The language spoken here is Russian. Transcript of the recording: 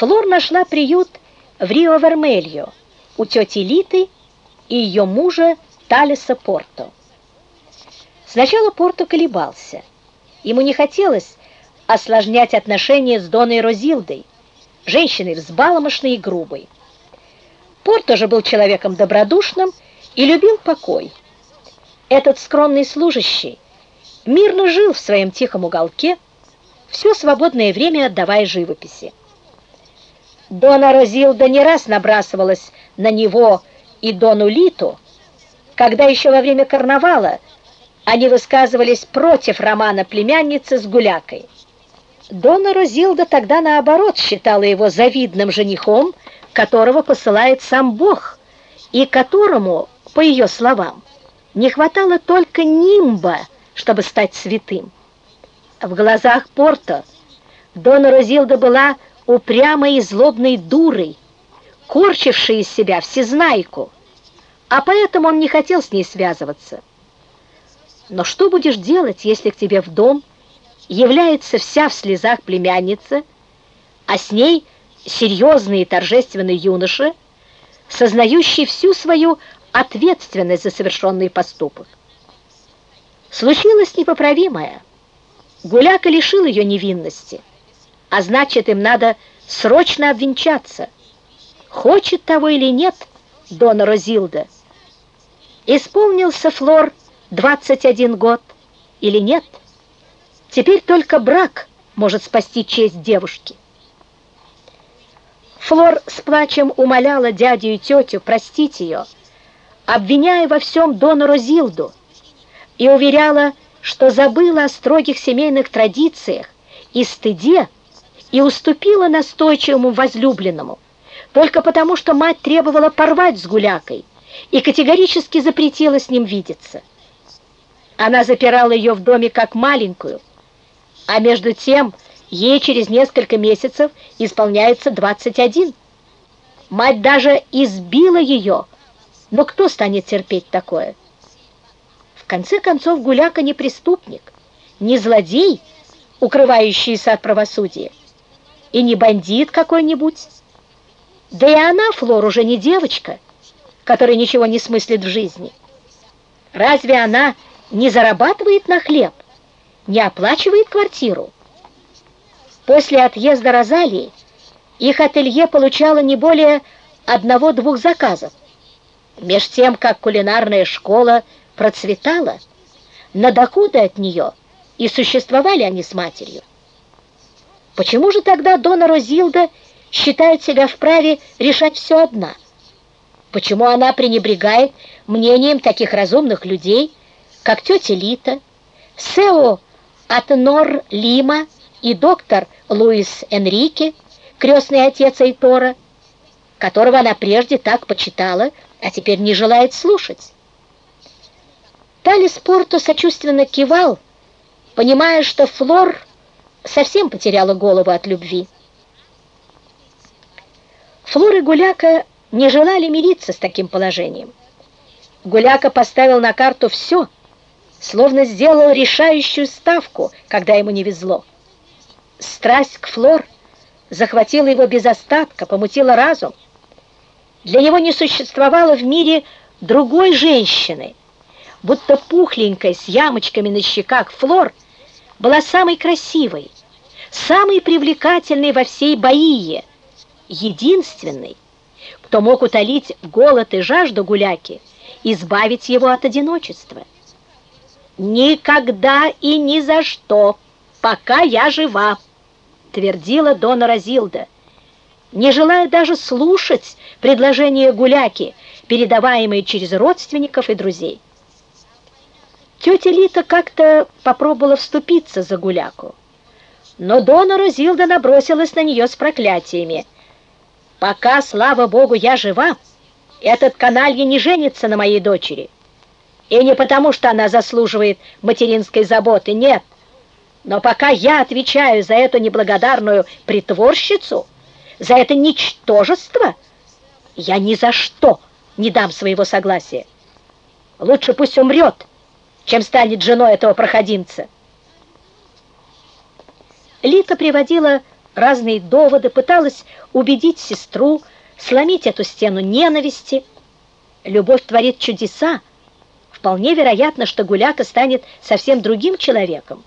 Флор нашла приют в Рио-Вермельо у тети Литы и ее мужа Талиса Порто. Сначала Порто колебался. Ему не хотелось осложнять отношения с Доной Розилдой, женщиной взбаломошной и грубой. Порто же был человеком добродушным и любил покой. Этот скромный служащий мирно жил в своем тихом уголке, все свободное время отдавая живописи. Дона Розилда не раз набрасывалась на него и Дону Литу, когда еще во время карнавала они высказывались против романа племянницы с гулякой. Дона Розилда тогда, наоборот, считала его завидным женихом, которого посылает сам Бог, и которому, по ее словам, не хватало только нимба, чтобы стать святым. В глазах Порто Дона Розилда была упрямой и злобной дурой, корчившей из себя всезнайку, а поэтому он не хотел с ней связываться. Но что будешь делать, если к тебе в дом является вся в слезах племянница, а с ней серьезный и торжественный юноша, сознающий всю свою ответственность за совершенный поступок? Случилось непоправимое. Гуляка лишил ее невинности, а значит, им надо срочно обвенчаться. Хочет того или нет Дона Розилда. Исполнился Флор 21 год или нет? Теперь только брак может спасти честь девушки. Флор с плачем умоляла дядю и тетю простить ее, обвиняя во всем Дону Розилду, и уверяла, что забыла о строгих семейных традициях и стыде, и уступила настойчивому возлюбленному, только потому, что мать требовала порвать с гулякой и категорически запретила с ним видеться. Она запирала ее в доме как маленькую, а между тем ей через несколько месяцев исполняется 21. Мать даже избила ее, но кто станет терпеть такое? В конце концов, Гуляка не преступник, не злодей, укрывающийся от правосудия, и не бандит какой-нибудь. Да и она, Флор, уже не девочка, которая ничего не смыслит в жизни. Разве она не зарабатывает на хлеб, не оплачивает квартиру? После отъезда Розалии их ателье получало не более одного-двух заказов. Меж тем, как кулинарная школа процветала, на доходы от нее и существовали они с матерью. Почему же тогда Дона Розилда считает себя вправе решать все одна? Почему она пренебрегает мнением таких разумных людей, как тетя Лита, Сео Атнор Лима и доктор Луис Энрике, крестный отец Эйтора, которого она прежде так почитала, а теперь не желает слушать? Талис Порто сочувственно кивал, понимая, что Флор совсем потеряла голову от любви. Флор и Гуляка не желали мириться с таким положением. Гуляка поставил на карту все, словно сделал решающую ставку, когда ему не везло. Страсть к Флор захватила его без остатка, помутила разум. Для него не существовало в мире другой женщины, будто пухленькая с ямочками на щеках Флор — была самой красивой, самой привлекательной во всей Баие, единственной, кто мог утолить голод и жажду гуляки, избавить его от одиночества. «Никогда и ни за что, пока я жива», — твердила Дона Розилда, не желая даже слушать предложения гуляки, передаваемые через родственников и друзей. Тетя Лита как-то попробовала вступиться за гуляку, но Дона Розилда набросилась на нее с проклятиями. «Пока, слава богу, я жива, этот каналья не женится на моей дочери. И не потому, что она заслуживает материнской заботы, нет. Но пока я отвечаю за эту неблагодарную притворщицу, за это ничтожество, я ни за что не дам своего согласия. Лучше пусть умрет, чем станет женой этого проходимца. Лита приводила разные доводы, пыталась убедить сестру, сломить эту стену ненависти. Любовь творит чудеса. Вполне вероятно, что Гуляка станет совсем другим человеком.